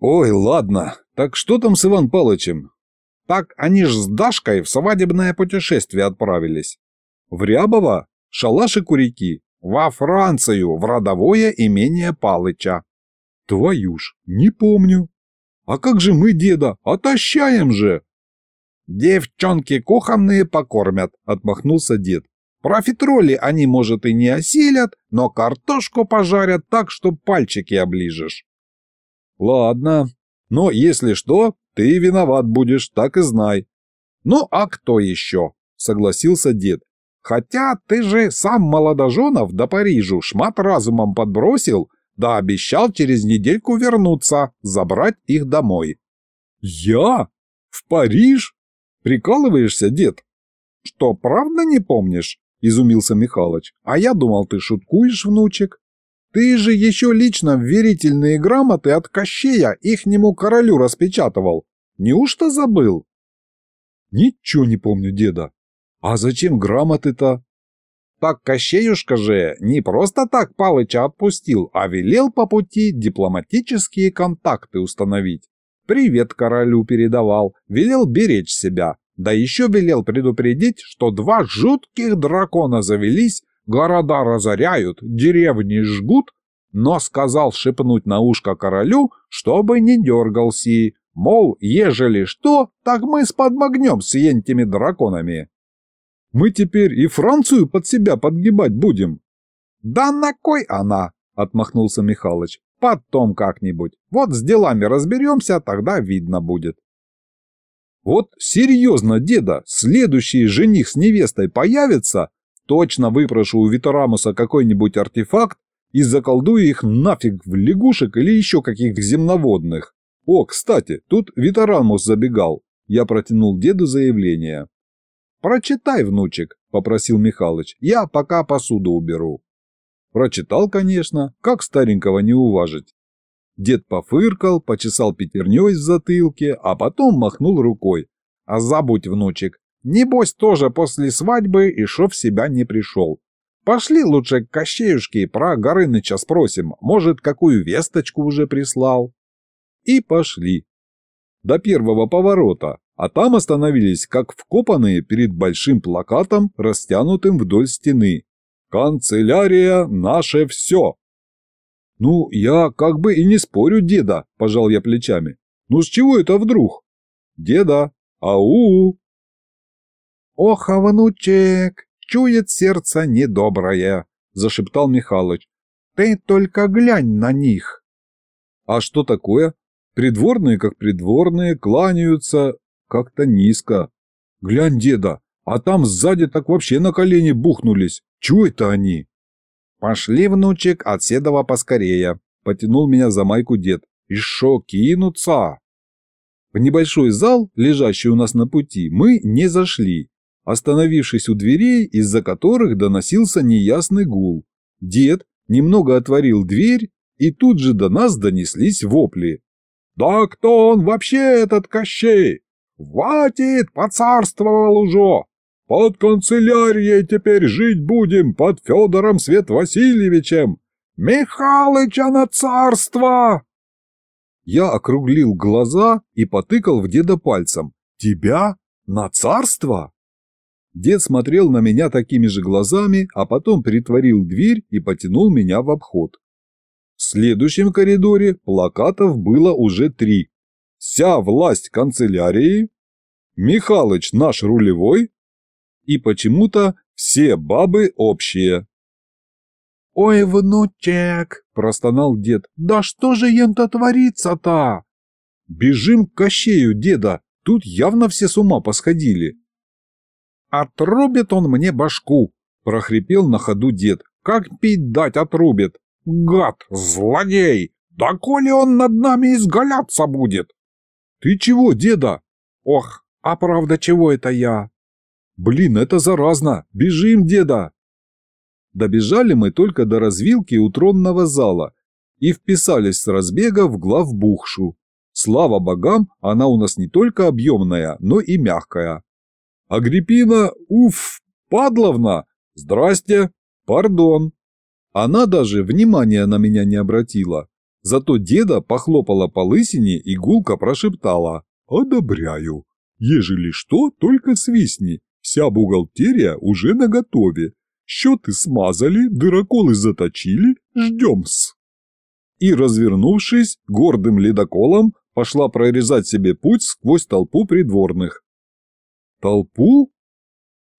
«Ой, ладно. Так что там с Иван Палычем?» «Так они ж с Дашкой в свадебное путешествие отправились». «В Рябово? Шалаши курики?» «Во Францию, в родовое имение Палыча». «Твою ж, не помню». «А как же мы деда? Отощаем же!» «Девчонки кухонные покормят», — отмахнулся дед. «Профитроли они, может, и не осилят, но картошку пожарят так, что пальчики оближешь». «Ладно, но если что, ты виноват будешь, так и знай». «Ну, а кто еще?» — согласился дед. Хотя ты же сам молодоженов до Парижу шмат разумом подбросил, да обещал через недельку вернуться, забрать их домой. Я? В Париж? Прикалываешься, дед? Что, правда не помнишь? Изумился Михалыч. А я думал, ты шуткуешь, внучек. Ты же еще лично верительные грамоты от Кощея ихнему королю распечатывал. Неужто забыл? Ничего не помню, деда. А зачем грамоты-то? Так Кощеюшка же не просто так Палыча отпустил, а велел по пути дипломатические контакты установить. Привет королю передавал, велел беречь себя, да еще велел предупредить, что два жутких дракона завелись, города разоряют, деревни жгут, но сказал шепнуть на ушко королю, чтобы не дергался, мол, ежели что, так мы сподмогнем с ентими драконами. Мы теперь и Францию под себя подгибать будем. Да на кой она? Отмахнулся Михалыч. Потом как-нибудь. Вот с делами разберемся, тогда видно будет. Вот серьезно, деда, следующий жених с невестой появится, точно выпрошу у Виторамуса какой-нибудь артефакт и заколдую их нафиг в лягушек или еще каких-то земноводных. О, кстати, тут Виторамус забегал. Я протянул деду заявление. «Прочитай, внучек», – попросил Михалыч, – «я пока посуду уберу». Прочитал, конечно, как старенького не уважить. Дед пофыркал, почесал пятерней в затылке, а потом махнул рукой. «А забудь, внучек, небось тоже после свадьбы и шо в себя не пришел. Пошли лучше к Кощеюшке про Горыныча спросим, может, какую весточку уже прислал». И пошли. До первого поворота, а там остановились как вкопанные перед большим плакатом, растянутым вдоль стены. «Канцелярия – наше все!» «Ну, я как бы и не спорю, деда», – пожал я плечами. «Ну с чего это вдруг?» «Деда, ау!» «Ох, а внучек, чует сердце недоброе», – зашептал Михалыч. «Ты только глянь на них». «А что такое? Придворные как придворные, кланяются, как-то низко. Глянь, деда, а там сзади так вообще на колени бухнулись. Чего это они? Пошли, внучек, от Седова поскорее. Потянул меня за майку дед. И шо, кинуться? В небольшой зал, лежащий у нас на пути, мы не зашли, остановившись у дверей, из-за которых доносился неясный гул. Дед немного отворил дверь, и тут же до нас донеслись вопли. «Да кто он вообще, этот Кощей? «Хватит, поцарствовал уже! Под канцелярией теперь жить будем, под Федором Свет Васильевичем! Михалыча на царство!» Я округлил глаза и потыкал в деда пальцем. «Тебя? На царство?» Дед смотрел на меня такими же глазами, а потом притворил дверь и потянул меня в обход. В следующем коридоре плакатов было уже три вся власть канцелярии, Михалыч наш рулевой и почему-то все бабы общие. «Ой, внучек!» – простонал дед. «Да что же ента творится-то?» «Бежим к Кощею, деда! Тут явно все с ума посходили!» «Отрубит он мне башку!» – прохрипел на ходу дед. «Как пить дать отрубит! Гад! Злодей! Да коли он над нами изгаляться будет!» «Ты чего, деда?» «Ох, А правда, чего это я? Блин, это заразно! Бежим, деда! Добежали мы только до развилки у тронного зала и вписались с разбега в главбухшу. Слава богам, она у нас не только объемная, но и мягкая. Агриппина, уф, Падловна, здрасте, пардон. Она даже внимания на меня не обратила. Зато деда похлопала по лысине и гулко прошептала «Одобряю. Ежели что, только свистни. Вся бухгалтерия уже наготове. Счеты смазали, дыроколы заточили, ждем-с». И, развернувшись, гордым ледоколом пошла прорезать себе путь сквозь толпу придворных. Толпу?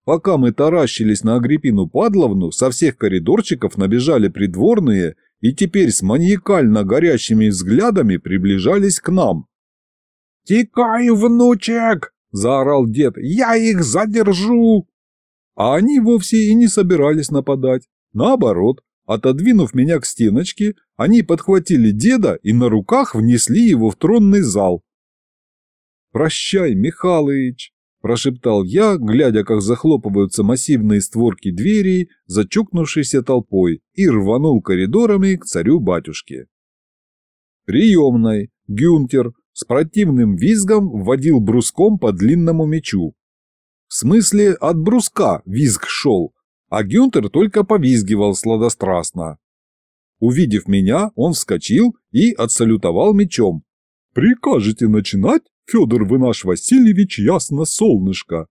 Пока мы таращились на Агриппину Падловну, со всех коридорчиков набежали придворные и теперь с маньякально горящими взглядами приближались к нам. «Тикай, внучек!» – заорал дед. «Я их задержу!» А они вовсе и не собирались нападать. Наоборот, отодвинув меня к стеночке, они подхватили деда и на руках внесли его в тронный зал. «Прощай, Михалыч!» – прошептал я, глядя, как захлопываются массивные створки двери, зачукнувшейся толпой, и рванул коридорами к царю-батюшке. Приемной Гюнтер с противным визгом вводил бруском по длинному мечу. В смысле, от бруска визг шел, а Гюнтер только повизгивал сладострастно. Увидев меня, он вскочил и отсалютовал мечом. «Прикажете начинать?» Федор вы наш Васильевич ясно солнышко.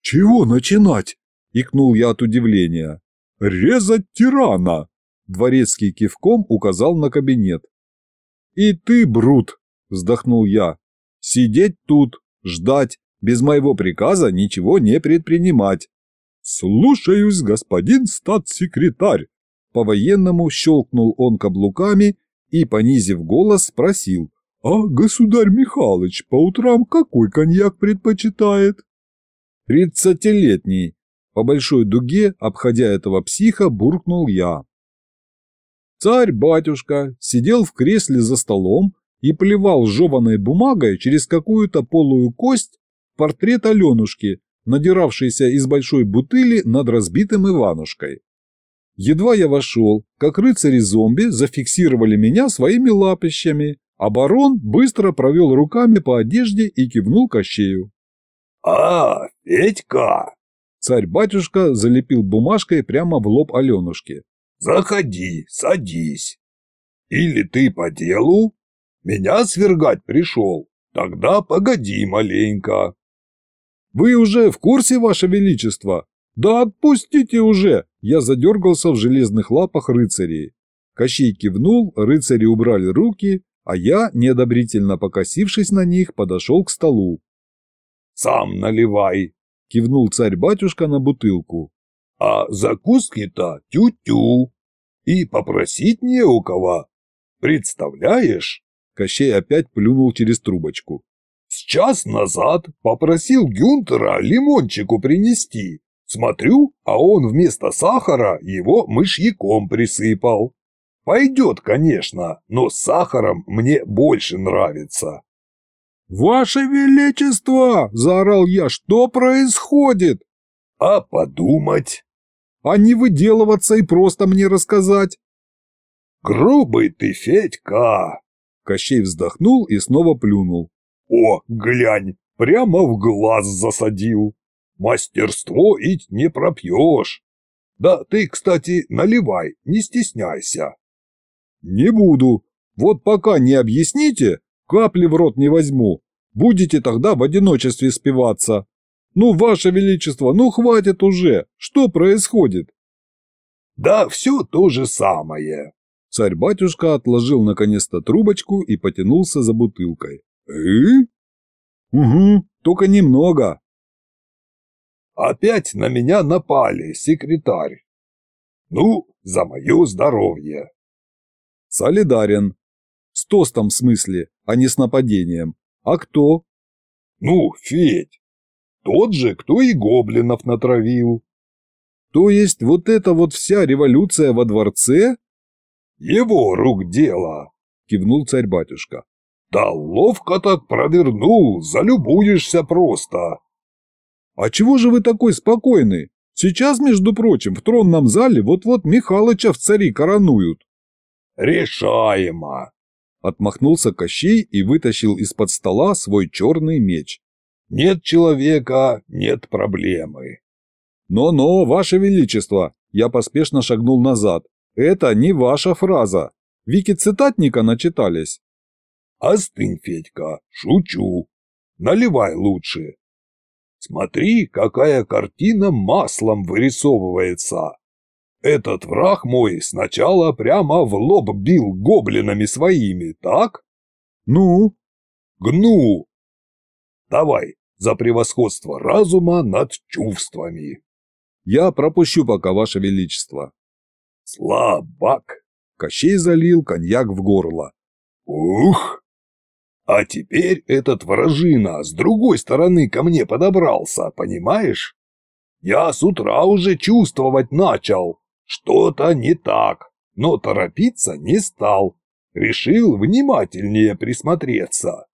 Чего начинать? Икнул я от удивления. Резать тирана. Дворецкий кивком указал на кабинет. И ты, Брут, вздохнул я. Сидеть тут, ждать, без моего приказа ничего не предпринимать. Слушаюсь, господин статс-секретарь. По-военному щелкнул он каблуками и, понизив голос, спросил. «А государь Михалыч по утрам какой коньяк предпочитает?» «Тридцатилетний», — по большой дуге, обходя этого психа, буркнул я. Царь-батюшка сидел в кресле за столом и плевал жеванной бумагой через какую-то полую кость портрет Аленушки, надиравшийся из большой бутыли над разбитым Иванушкой. Едва я вошел, как рыцари-зомби зафиксировали меня своими лапищами, а барон быстро провел руками по одежде и кивнул Кощею. «А, Федька!» Царь-батюшка залепил бумажкой прямо в лоб Аленушке. «Заходи, садись. Или ты по делу? Меня свергать пришел. Тогда погоди маленько». «Вы уже в курсе, Ваше Величество? Да отпустите уже!» Я задергался в железных лапах рыцарей. Кощей кивнул, рыцари убрали руки, а я, неодобрительно покосившись на них, подошел к столу. «Сам наливай!» – кивнул царь-батюшка на бутылку. «А закуски-то тю-тю! И попросить не у кого! Представляешь?» Кощей опять плюнул через трубочку. «С час назад попросил Гюнтера лимончику принести. Смотрю, а он вместо сахара его мышьяком присыпал. Пойдет, конечно, но с сахаром мне больше нравится. «Ваше Величество!» – заорал я. «Что происходит?» «А подумать?» «А не выделываться и просто мне рассказать?» «Грубый ты, Федька!» Кощей вздохнул и снова плюнул. «О, глянь, прямо в глаз засадил! Мастерство ведь не пропьешь! Да ты, кстати, наливай, не стесняйся!» «Не буду. Вот пока не объясните, капли в рот не возьму. Будете тогда в одиночестве спиваться. Ну, ваше величество, ну хватит уже. Что происходит?» «Да все то же самое». Царь-батюшка отложил наконец-то трубочку и потянулся за бутылкой. «Э?» «Угу, только немного». «Опять на меня напали, секретарь. Ну, за мое здоровье». Солидарен. С тостом в смысле, а не с нападением. А кто? Ну, Федь. Тот же, кто и гоблинов натравил. То есть вот эта вот вся революция во дворце? Его рук дело, кивнул царь-батюшка. Да ловко так провернул, залюбуешься просто. А чего же вы такой спокойный? Сейчас, между прочим, в тронном зале вот-вот Михалыча в цари коронуют. Решаемо. Отмахнулся Кощей и вытащил из-под стола свой черный меч. Нет человека, нет проблемы. Но-но, ваше величество, я поспешно шагнул назад. Это не ваша фраза. Вики цитатника начитались. Остынь, Федька, шучу. Наливай лучше. Смотри, какая картина маслом вырисовывается. Этот враг мой сначала прямо в лоб бил гоблинами своими, так? Ну? Гну. Давай, за превосходство разума над чувствами. Я пропущу пока, ваше величество. Слабак. Кощей залил коньяк в горло. Ух! А теперь этот вражина с другой стороны ко мне подобрался, понимаешь? Я с утра уже чувствовать начал. Что-то не так, но торопиться не стал. Решил внимательнее присмотреться.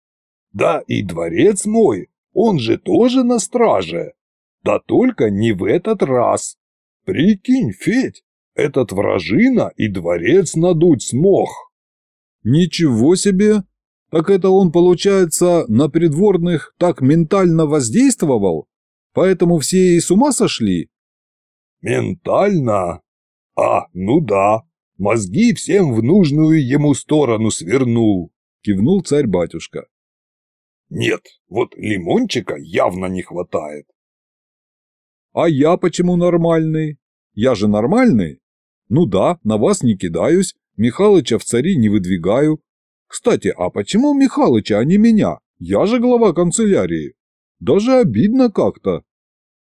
Да и дворец мой, он же тоже на страже. Да только не в этот раз. Прикинь, Федь, этот вражина и дворец надуть смог. Ничего себе! Так это он, получается, на придворных так ментально воздействовал? Поэтому все и с ума сошли? Ментально? А, ну да. Мозги всем в нужную ему сторону свернул, кивнул царь-батюшка. Нет, вот лимончика явно не хватает. А я почему нормальный? Я же нормальный? Ну да, на вас не кидаюсь, Михалыча в цари не выдвигаю, кстати, а почему Михалыча, а не меня? Я же глава канцелярии. Даже обидно как-то.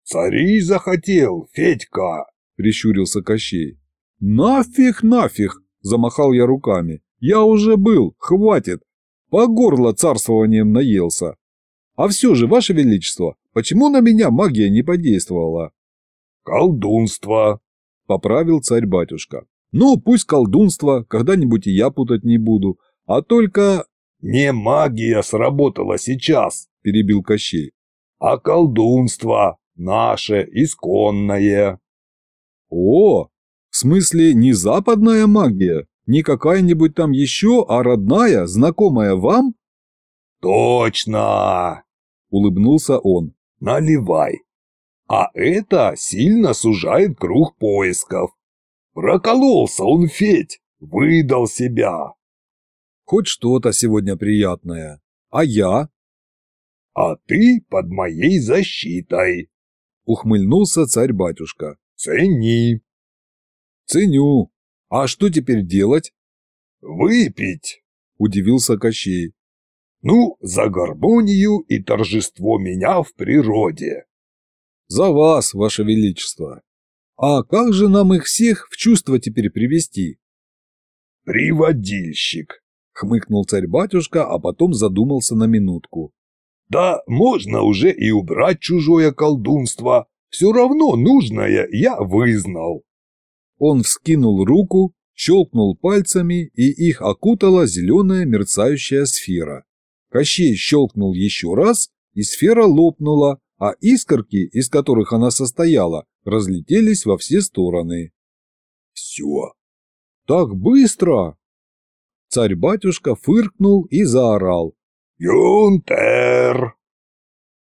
Царей захотел, Федька, прищурился Кощей. Нафиг, нафиг, замахал я руками. Я уже был, хватит. По горло царствованием наелся. А все же, ваше величество, почему на меня магия не подействовала? Колдунство, поправил царь-батюшка. Ну, пусть колдунство, когда-нибудь и я путать не буду. А только... Не магия сработала сейчас, перебил Кощей, а колдунство наше, исконное. О, в смысле не западная магия, не какая-нибудь там еще, а родная, знакомая вам? Точно, улыбнулся он. Наливай. А это сильно сужает круг поисков. Прокололся он, Федь, выдал себя. Хоть что-то сегодня приятное. А я? А ты под моей защитой. Ухмыльнулся царь-батюшка. Цени. Ценю. А что теперь делать? Выпить. Удивился Кощей. Ну, за гармонию и торжество меня в природе. За вас, ваше величество. А как же нам их всех в чувство теперь привести? Приводильщик, хмыкнул царь-батюшка, а потом задумался на минутку. Да можно уже и убрать чужое колдунство, все равно нужное я вызнал. Он вскинул руку, щелкнул пальцами, и их окутала зеленая мерцающая сфера. Кощей щелкнул еще раз, и сфера лопнула, а искорки, из которых она состояла, разлетелись во все стороны. «Все!» «Так быстро!» Царь-батюшка фыркнул и заорал. «Юнтер!»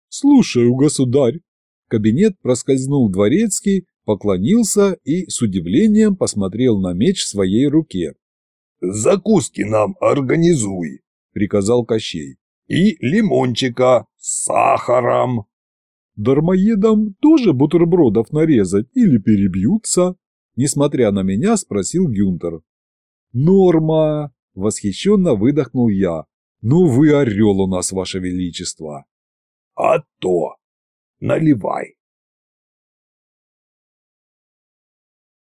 «Слушаю, государь!» Кабинет проскользнул дворецкий, поклонился и с удивлением посмотрел на меч в своей руке. «Закуски нам организуй!» – приказал Кощей. «И лимончика с сахаром!» «Дармоедам тоже бутербродов нарезать или перебьются?» Несмотря на меня, спросил Гюнтер. «Норма!» Восхищенно выдохнул я. «Ну вы орел у нас, ваше величество!» «А то! Наливай!»